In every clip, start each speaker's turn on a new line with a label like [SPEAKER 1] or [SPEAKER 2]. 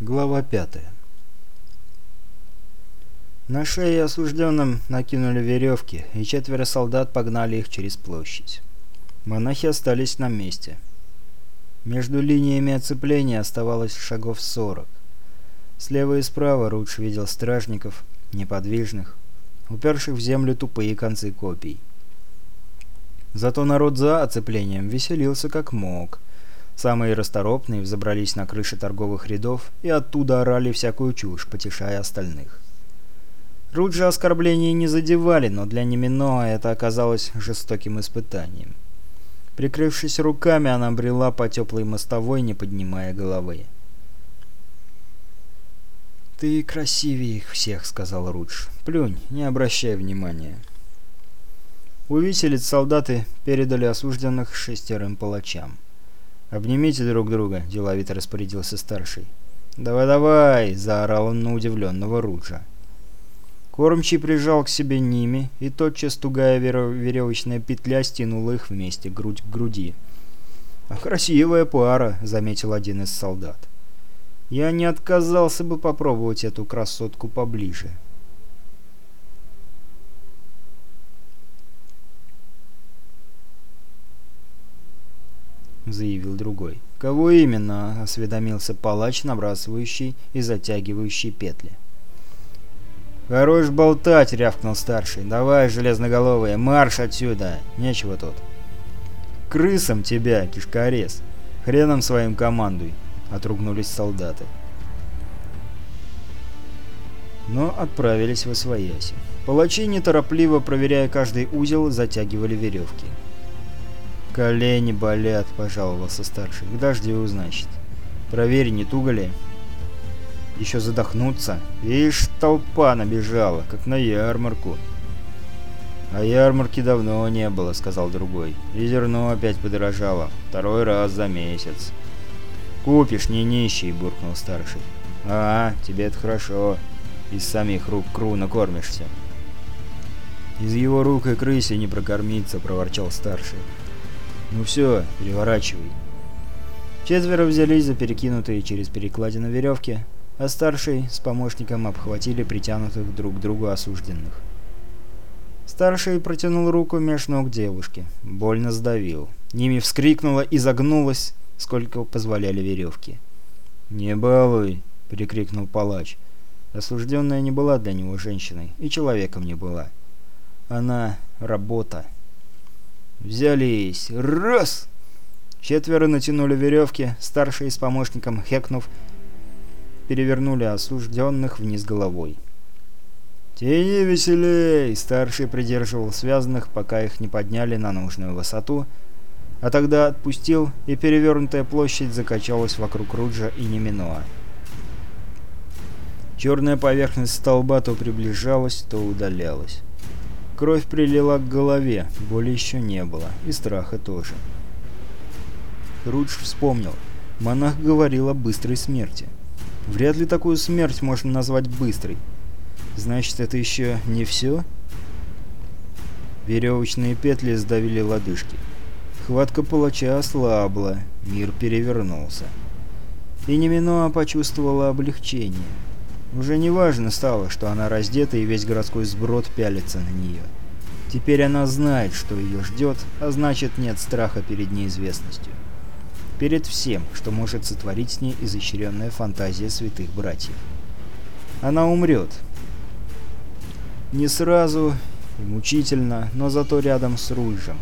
[SPEAKER 1] Глава 5 На шее осужденным накинули веревки, и четверо солдат погнали их через площадь. Монахи остались на месте. Между линиями оцепления оставалось шагов 40. Слева и справа Рудж видел стражников, неподвижных, уперших в землю тупые концы копий. Зато народ за оцеплением веселился как мог – Самые расторопные взобрались на крыши торговых рядов и оттуда орали всякую чушь, потешая остальных. Руджи оскорбления не задевали, но для Немино это оказалось жестоким испытанием. Прикрывшись руками, она брела по теплой мостовой, не поднимая головы. «Ты красивее их всех», — сказал Рудж. «Плюнь, не обращай внимания». Увиселец солдаты передали осужденных шестерым палачам. «Обнимите друг друга», – деловито распорядился старший. «Давай-давай!» – заорал он на удивленного Руджа. Кормчий прижал к себе Ними, и тотчас тугая веревочная петля стянула их вместе, грудь к груди. «А красивая пара», — заметил один из солдат. «Я не отказался бы попробовать эту красотку поближе». заявил другой. «Кого именно?» — осведомился палач, набрасывающий и затягивающий петли. «Хорош болтать!» — рявкнул старший. «Давай, железноголовые, марш отсюда! Нечего тут!» Крысам тебя, кишкорез! Хреном своим командуй!» — отругнулись солдаты. Но отправились в освояси. Палачи, неторопливо проверяя каждый узел, затягивали веревки. Колени болят, пожаловался старший. К дождю, значит. Проверь, не туго ли? Еще задохнуться. Видишь, толпа набежала, как на ярмарку. А ярмарки давно не было, сказал другой. И зерно опять подорожало. Второй раз за месяц. Купишь, не нищий, буркнул старший. А, тебе это хорошо. Из самих рук кру накормишься. Из его рук и крыси не прокормиться, проворчал старший. «Ну все, переворачивай». Четверо взялись за перекинутые через перекладину веревки, а старший с помощником обхватили притянутых друг к другу осужденных. Старший протянул руку меж ног девушки, больно сдавил. Ними вскрикнула и загнулась, сколько позволяли веревки. «Не балуй!» — прикрикнул палач. Осужденная не была для него женщиной, и человеком не была. Она — работа взялись. Раз! Четверо натянули веревки, старший с помощником хекнув, перевернули осужденных вниз головой. «Тяни веселей!» Старший придерживал связанных, пока их не подняли на нужную высоту, а тогда отпустил, и перевернутая площадь закачалась вокруг Руджа и Неминоа. Черная поверхность столба то приближалась, то удалялась. Кровь прилила к голове, боли еще не было, и страха тоже. Рудж вспомнил. Монах говорил о быстрой смерти. Вряд ли такую смерть можно назвать быстрой. Значит, это еще не все? Веревочные петли сдавили лодыжки. Хватка палача ослабла, мир перевернулся. И Неминоа почувствовала облегчение. Уже не важно стало, что она раздета и весь городской сброд пялится на нее. Теперь она знает, что ее ждет, а значит нет страха перед неизвестностью. Перед всем, что может сотворить с ней изощренная фантазия святых братьев. Она умрет. Не сразу и мучительно, но зато рядом с Рульжем.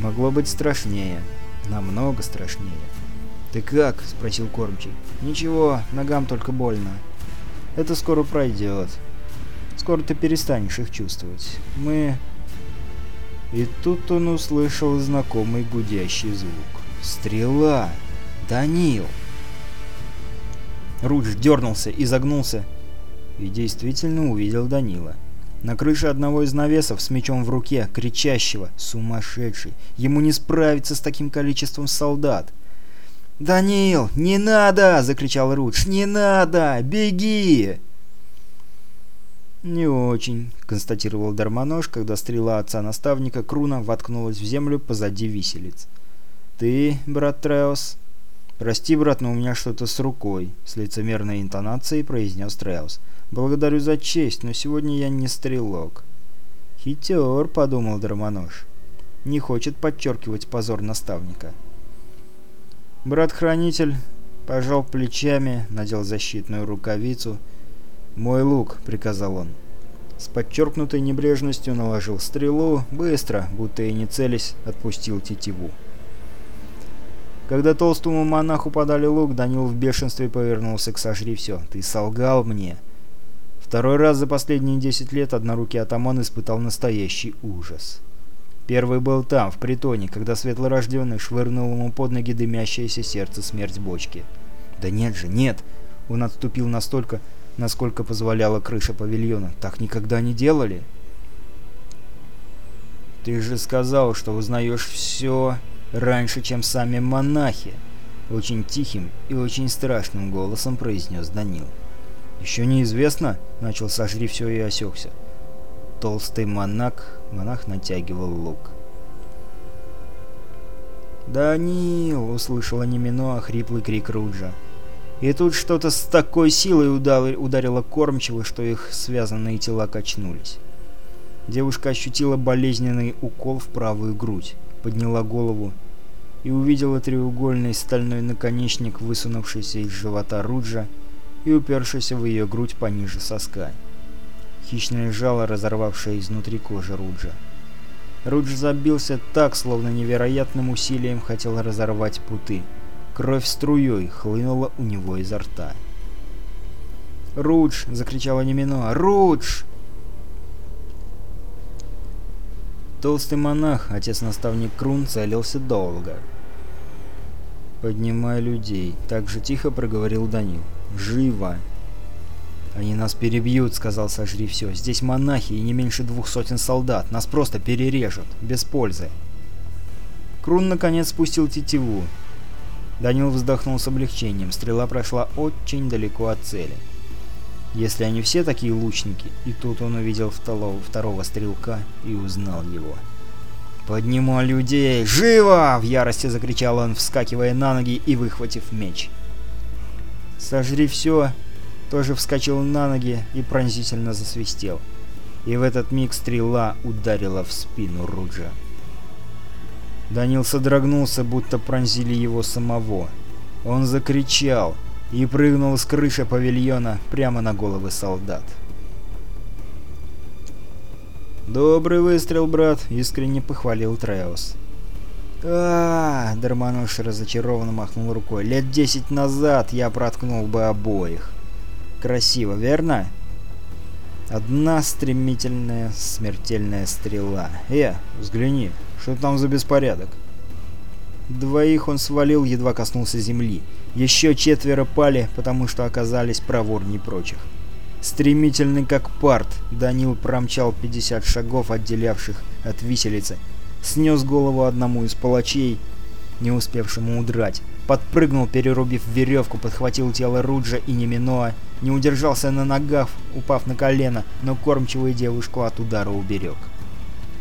[SPEAKER 1] Могло быть страшнее. Намного страшнее. «Ты как?» — спросил кормчий. «Ничего, ногам только больно». Это скоро пройдет. Скоро ты перестанешь их чувствовать. Мы...» И тут он услышал знакомый гудящий звук. «Стрела! Данил!» Рудж дернулся и загнулся, и действительно увидел Данила. На крыше одного из навесов с мечом в руке, кричащего, сумасшедший. Ему не справиться с таким количеством солдат. «Даниил, не надо!» – закричал Рут. «Не надо! Беги!» «Не очень», – констатировал Дармонож, когда стрела отца-наставника Круна воткнулась в землю позади виселиц. «Ты, брат Треос?» «Прости, брат, но у меня что-то с рукой», – с лицемерной интонацией произнес Треос. «Благодарю за честь, но сегодня я не стрелок». «Хитер», – подумал Дармонож. «Не хочет подчеркивать позор наставника». Брат-хранитель пожал плечами, надел защитную рукавицу. «Мой лук», — приказал он. С подчеркнутой небрежностью наложил стрелу, быстро, будто и не целясь, отпустил тетиву. Когда толстому монаху подали лук, Данил в бешенстве повернулся к «Сожри все, ты солгал мне». Второй раз за последние десять лет однорукий атаман испытал настоящий ужас. Первый был там, в притоне, когда светлорожденный швырнул ему под ноги дымящееся сердце смерть бочки. «Да нет же, нет!» Он отступил настолько, насколько позволяла крыша павильона. «Так никогда не делали!» «Ты же сказал, что узнаешь все раньше, чем сами монахи!» Очень тихим и очень страшным голосом произнес Данил. «Еще неизвестно», — начал сожри все и осекся. Толстый монах Монах натягивал лук. «Данил!» — услышала Немино хриплый крик Руджа. И тут что-то с такой силой ударило кормчиво, что их связанные тела качнулись. Девушка ощутила болезненный укол в правую грудь, подняла голову и увидела треугольный стальной наконечник, высунувшийся из живота Руджа и упершийся в ее грудь пониже соска. Хищное жало, разорвавшее изнутри кожи Руджа. Рудж забился так, словно невероятным усилием хотел разорвать путы. Кровь струей хлынула у него изо рта. «Рудж!» — закричала Немино. «Рудж!» Толстый монах, отец-наставник Крун, целился долго. «Поднимай людей», — так же тихо проговорил Данил. «Живо!» «Они нас перебьют», — сказал «Сожри все». «Здесь монахи и не меньше двух сотен солдат. Нас просто перережут. Без пользы». Крун наконец спустил тетиву. Данил вздохнул с облегчением. Стрела прошла очень далеко от цели. Если они все такие лучники, и тут он увидел второго, второго стрелка и узнал его. «Поднимай людей! Живо!» — в ярости закричал он, вскакивая на ноги и выхватив меч. «Сожри все!» тоже вскочил на ноги и пронзительно засвистел. И в этот миг стрела ударила в спину Руджа. Данил содрогнулся, будто пронзили его самого. Он закричал и прыгнул с крыши павильона прямо на головы солдат. «Добрый выстрел, брат!» — искренне похвалил Треос. а, -а, -а Дармануш разочарованно махнул рукой. «Лет десять назад я проткнул бы обоих!» Красиво, верно? Одна стремительная смертельная стрела. Э, взгляни, что там за беспорядок? Двоих он свалил, едва коснулся земли. Еще четверо пали, потому что оказались проворней прочих. Стремительный как парт, Данил промчал 50 шагов, отделявших от виселицы. Снес голову одному из палачей, не успевшему удрать подпрыгнул, перерубив веревку, подхватил тело Руджа и Неминоа. Не удержался на ногах, упав на колено, но кормчивую девушку от удара уберег.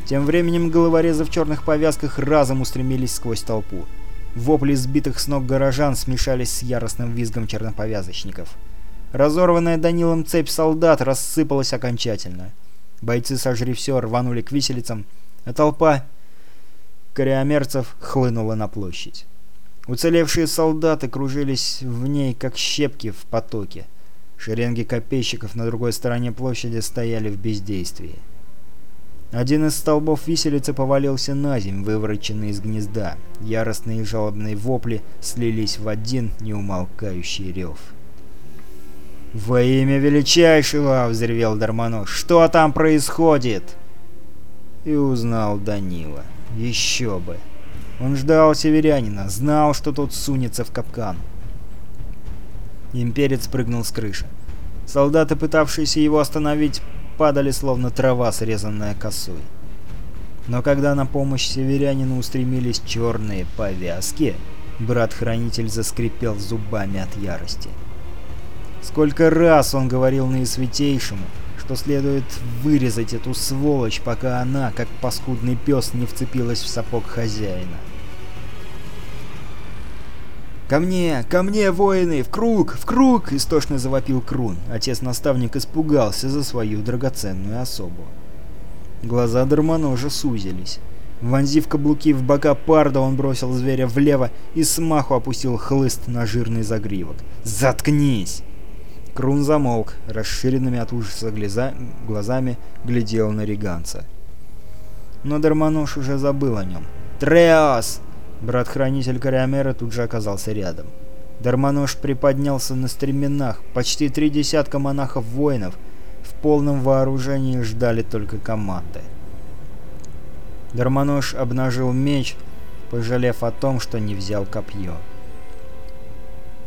[SPEAKER 1] Тем временем головорезы в черных повязках разом устремились сквозь толпу. Вопли сбитых с ног горожан смешались с яростным визгом черноповязочников. Разорванная Данилом цепь солдат рассыпалась окончательно. Бойцы, сожри все, рванули к виселицам, а толпа кориомерцев хлынула на площадь. Уцелевшие солдаты кружились в ней, как щепки в потоке. Шеренги копейщиков на другой стороне площади стояли в бездействии. Один из столбов виселицы повалился на земь, вывороченный из гнезда. Яростные жалобные вопли слились в один неумолкающий рев. «Во имя величайшего!» — взревел Дармонос. «Что там происходит?» И узнал Данила. «Еще бы!» Он ждал северянина, знал, что тот сунется в капкан. Имперец прыгнул с крыши. Солдаты, пытавшиеся его остановить, падали, словно трава, срезанная косой. Но когда на помощь северянину устремились черные повязки, брат-хранитель заскрипел зубами от ярости. Сколько раз он говорил наисвятейшему — что следует вырезать эту сволочь, пока она, как паскудный пес, не вцепилась в сапог хозяина. «Ко мне! Ко мне, воины! В круг! В круг!» — истошно завопил Крун. Отец-наставник испугался за свою драгоценную особу. Глаза Дармоножа сузились. Вонзив каблуки в бока парда, он бросил зверя влево и смаху опустил хлыст на жирный загривок. «Заткнись!» Крун замолк, расширенными от ужаса глаза, глазами глядел на Риганца. Но Дармонож уже забыл о нем. «Треос!» Брат-хранитель Кариамера тут же оказался рядом. Дармонож приподнялся на стременах. Почти три десятка монахов-воинов в полном вооружении ждали только команды. Дармонож обнажил меч, пожалев о том, что не взял копье.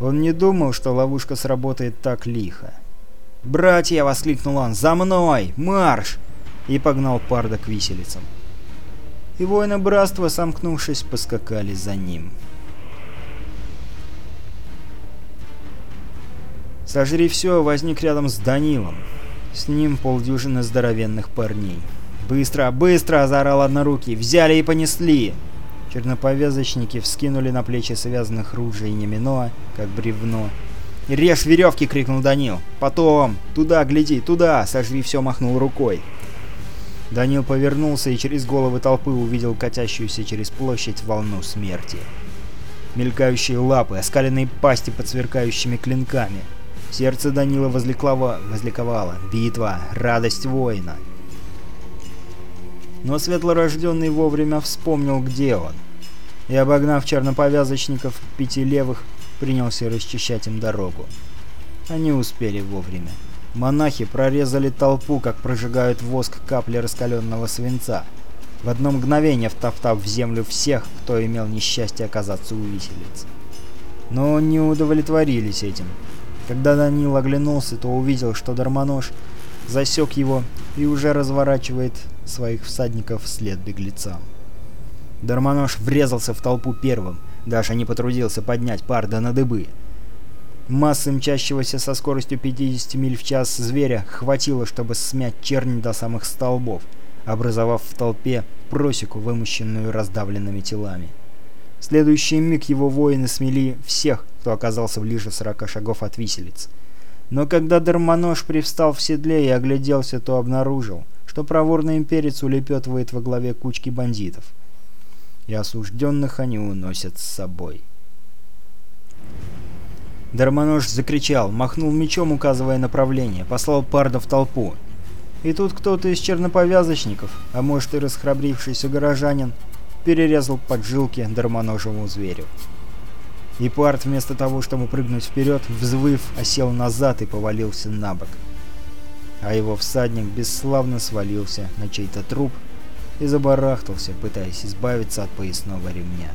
[SPEAKER 1] Он не думал, что ловушка сработает так лихо. «Братья!» — воскликнул он. «За мной! Марш!» И погнал Парда к виселицам. И воины братства, сомкнувшись, поскакали за ним. «Сожри все!» возник рядом с Данилом. С ним полдюжины здоровенных парней. «Быстро, быстро!» — заорал однорукий. «Взяли и понесли!» Черноповязочники вскинули на плечи связанных ружей Немино, как бревно. «Режь веревки!» — крикнул Данил. «Потом! Туда, гляди, туда!» — сожри все, махнул рукой. Данил повернулся и через головы толпы увидел катящуюся через площадь волну смерти. Мелькающие лапы, оскаленные пасти под сверкающими клинками. Сердце Данила возликовало. Битва! Радость воина! Но светлорожденный вовремя вспомнил, где он. И, обогнав черноповязочников пяти левых, принялся расчищать им дорогу. Они успели вовремя. Монахи прорезали толпу, как прожигают воск капли раскаленного свинца, в одно мгновение втоптав в землю всех, кто имел несчастье оказаться у виселиц. Но не удовлетворились этим. Когда Данил оглянулся, то увидел, что Дармонож засек его и уже разворачивает своих всадников вслед беглецам. Дармонож врезался в толпу первым, даже не потрудился поднять парда на дыбы. Массы мчащегося со скоростью 50 миль в час зверя хватило, чтобы смять черни до самых столбов, образовав в толпе просеку, вымощенную раздавленными телами. В следующий миг его воины смели всех, кто оказался ближе 40 шагов от виселиц — но когда Дармонож привстал в седле и огляделся, то обнаружил, что проворный имперец улепетывает во главе кучки бандитов. И осужденных они уносят с собой. Дармонож закричал, махнул мечом, указывая направление, послал парда в толпу. И тут кто-то из черноповязочников, а может и расхрабрившийся горожанин, перерезал поджилки Дармоножему зверю. И пард вместо того, чтобы прыгнуть вперед, взвыв, осел назад и повалился на бок. А его всадник бесславно свалился на чей-то труп и забарахтался, пытаясь избавиться от поясного ремня.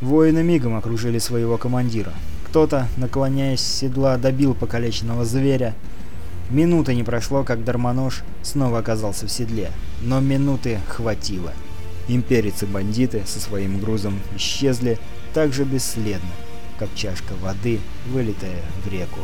[SPEAKER 1] Воины мигом окружили своего командира. Кто-то, наклоняясь с седла, добил покалеченного зверя. Минуты не прошло, как Дармонож снова оказался в седле. Но минуты хватило. Империцы имперец-бандиты со своим грузом исчезли так же бесследно, как чашка воды, вылитая в реку.